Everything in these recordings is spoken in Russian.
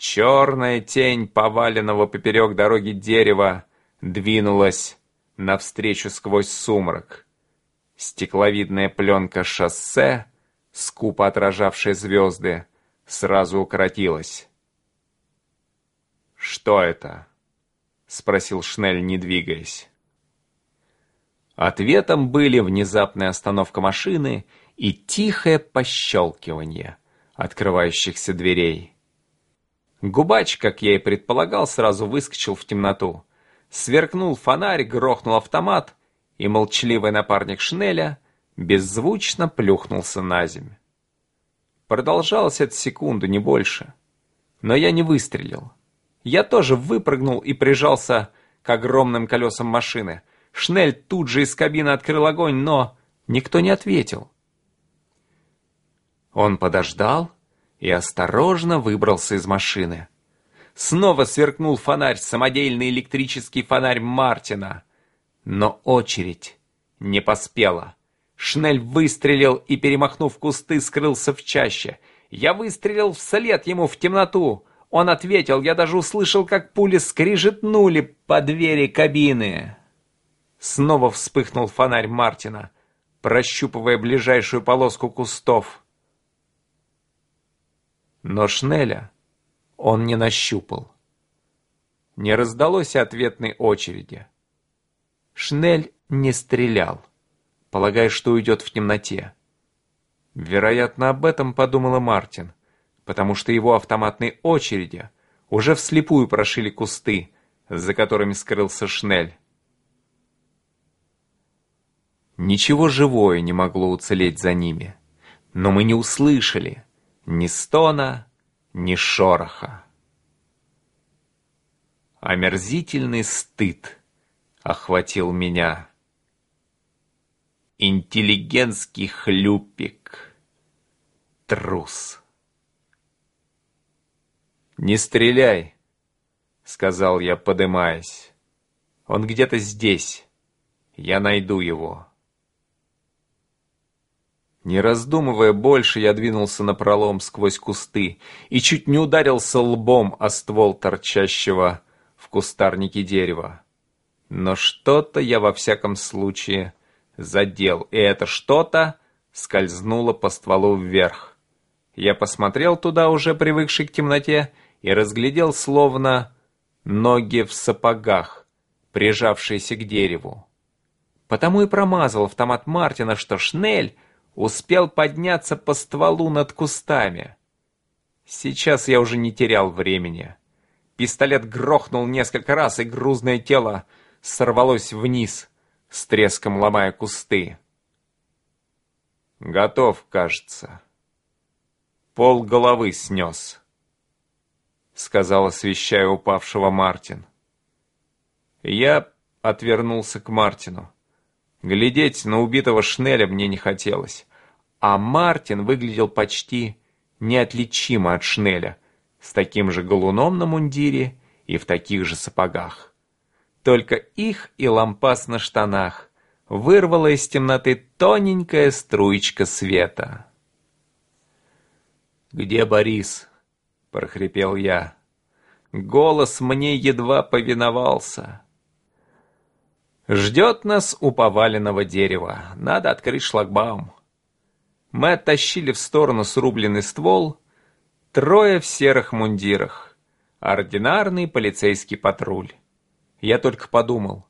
Черная тень поваленного поперек дороги дерева двинулась навстречу сквозь сумрак. Стекловидная пленка шоссе, скупо отражавшая звезды, сразу укоротилась. «Что это?» — спросил Шнель, не двигаясь. Ответом были внезапная остановка машины и тихое пощелкивание открывающихся дверей. Губач, как я и предполагал, сразу выскочил в темноту. Сверкнул фонарь, грохнул автомат, и молчаливый напарник Шнеля беззвучно плюхнулся на землю. Продолжалось это секунду, не больше. Но я не выстрелил. Я тоже выпрыгнул и прижался к огромным колесам машины. Шнель тут же из кабины открыл огонь, но никто не ответил. Он подождал и осторожно выбрался из машины. Снова сверкнул фонарь, самодельный электрический фонарь Мартина. Но очередь не поспела. Шнель выстрелил и, перемахнув кусты, скрылся в чаще. Я выстрелил вслед ему в темноту. Он ответил, я даже услышал, как пули скрижетнули по двери кабины. Снова вспыхнул фонарь Мартина, прощупывая ближайшую полоску кустов. Но Шнеля он не нащупал. Не раздалось ответной очереди. Шнель не стрелял, полагая, что уйдет в темноте. Вероятно, об этом подумала Мартин, потому что его автоматные очереди уже вслепую прошили кусты, за которыми скрылся Шнель. Ничего живое не могло уцелеть за ними, но мы не услышали ни стона, ни шороха. Омерзительный стыд охватил меня. Интеллигентский хлюпик. Трус. «Не стреляй», — сказал я, подымаясь. «Он где-то здесь. Я найду его». Не раздумывая больше, я двинулся на пролом сквозь кусты и чуть не ударился лбом о ствол торчащего в кустарнике дерева. Но что-то я во всяком случае задел, и это что-то скользнуло по стволу вверх. Я посмотрел туда, уже привыкший к темноте, и разглядел словно ноги в сапогах, прижавшиеся к дереву. Потому и промазал автомат Мартина, что Шнель успел подняться по стволу над кустами. Сейчас я уже не терял времени. Пистолет грохнул несколько раз, и грузное тело сорвалось вниз, с треском ломая кусты. Готов, кажется. Пол головы снес, сказал, освещая упавшего Мартин. Я отвернулся к Мартину. Глядеть на убитого Шнеля мне не хотелось. А Мартин выглядел почти неотличимо от Шнеля, с таким же галуном на мундире и в таких же сапогах. Только их и лампас на штанах вырвала из темноты тоненькая струечка света. «Где Борис?» — прохрипел я. Голос мне едва повиновался. Ждет нас у поваленного дерева. Надо открыть шлагбаум. Мы оттащили в сторону срубленный ствол. Трое в серых мундирах. Ординарный полицейский патруль. Я только подумал,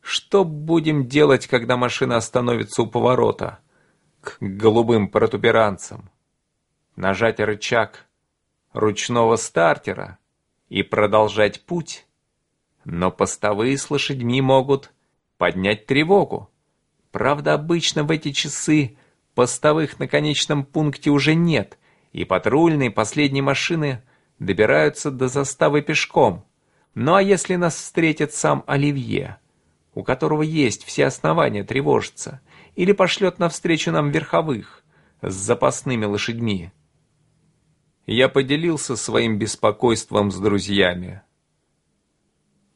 что будем делать, когда машина остановится у поворота? К голубым протуберанцам. Нажать рычаг ручного стартера и продолжать путь? Но постовые с лошадьми могут поднять тревогу. Правда, обычно в эти часы постовых на конечном пункте уже нет, и патрульные последние машины добираются до заставы пешком. Ну а если нас встретит сам Оливье, у которого есть все основания тревожиться, или пошлет навстречу нам верховых с запасными лошадьми? Я поделился своим беспокойством с друзьями.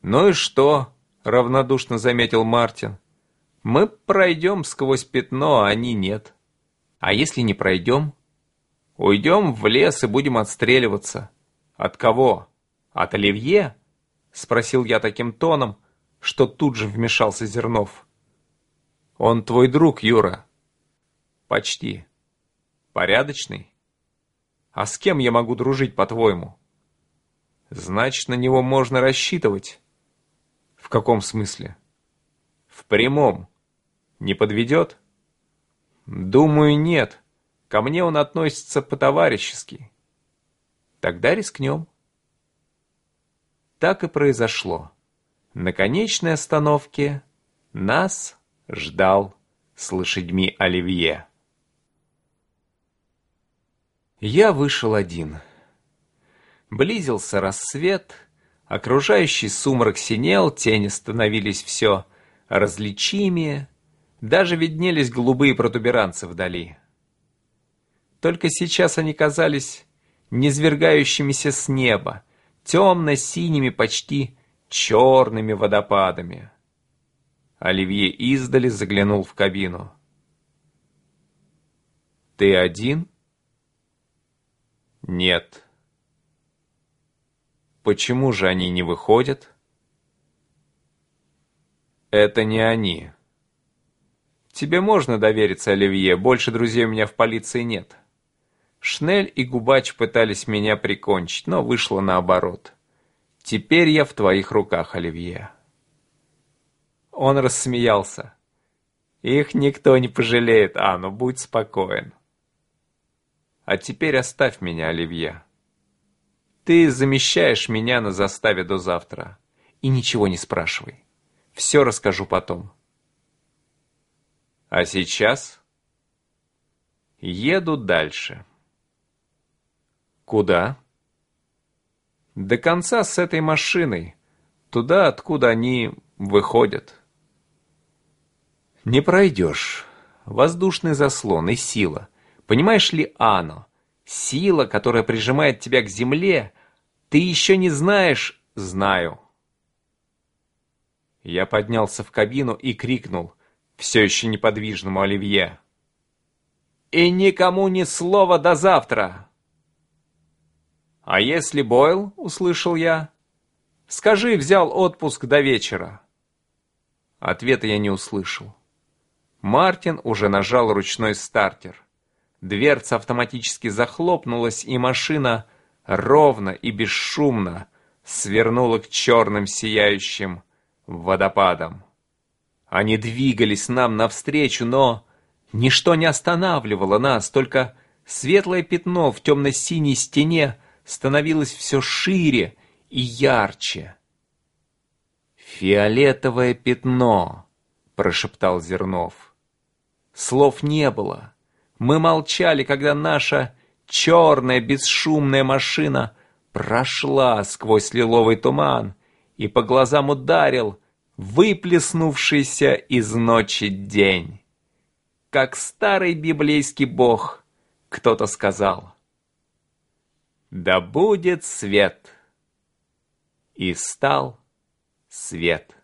«Ну и что?» — равнодушно заметил Мартин. «Мы пройдем сквозь пятно, а они нет. А если не пройдем? Уйдем в лес и будем отстреливаться. От кого? От Оливье? Спросил я таким тоном, что тут же вмешался Зернов. Он твой друг, Юра. Почти. Порядочный? А с кем я могу дружить, по-твоему? Значит, на него можно рассчитывать. Каком смысле? В прямом. Не подведет? Думаю, нет. Ко мне он относится по-товарищески. Тогда рискнем. Так и произошло. На конечной остановке нас ждал с лошадьми Оливье. Я вышел один. Близился рассвет, окружающий сумрак синел, тени становились все различимее, даже виднелись голубые протуберанцы вдали. Только сейчас они казались низвергающимися с неба, темно-синими, почти черными водопадами. Оливье издали заглянул в кабину. «Ты один?» «Нет». «Почему же они не выходят?» «Это не они». «Тебе можно довериться, Оливье, больше друзей у меня в полиции нет». Шнель и Губач пытались меня прикончить, но вышло наоборот. Теперь я в твоих руках, Оливье. Он рассмеялся. Их никто не пожалеет, а, ну будь спокоен. А теперь оставь меня, Оливье. Ты замещаешь меня на заставе до завтра. И ничего не спрашивай. Все расскажу потом. А сейчас еду дальше. Куда? До конца с этой машиной. Туда, откуда они выходят. Не пройдешь. Воздушный заслон и сила. Понимаешь ли, Ано? Сила, которая прижимает тебя к земле. Ты еще не знаешь? Знаю. Я поднялся в кабину и крикнул, все еще неподвижному Оливье. «И никому ни слова до завтра!» «А если Бойл?» — услышал я. «Скажи, взял отпуск до вечера». Ответа я не услышал. Мартин уже нажал ручной стартер. Дверца автоматически захлопнулась, и машина ровно и бесшумно свернула к черным сияющим водопадам. Они двигались нам навстречу, но ничто не останавливало нас, только светлое пятно в темно-синей стене становилось все шире и ярче. «Фиолетовое пятно», — прошептал Зернов. Слов не было. Мы молчали, когда наша черная бесшумная машина прошла сквозь лиловый туман и по глазам ударил выплеснувшийся из ночи день. Как старый библейский бог, кто-то сказал — да будет свет. И стал свет.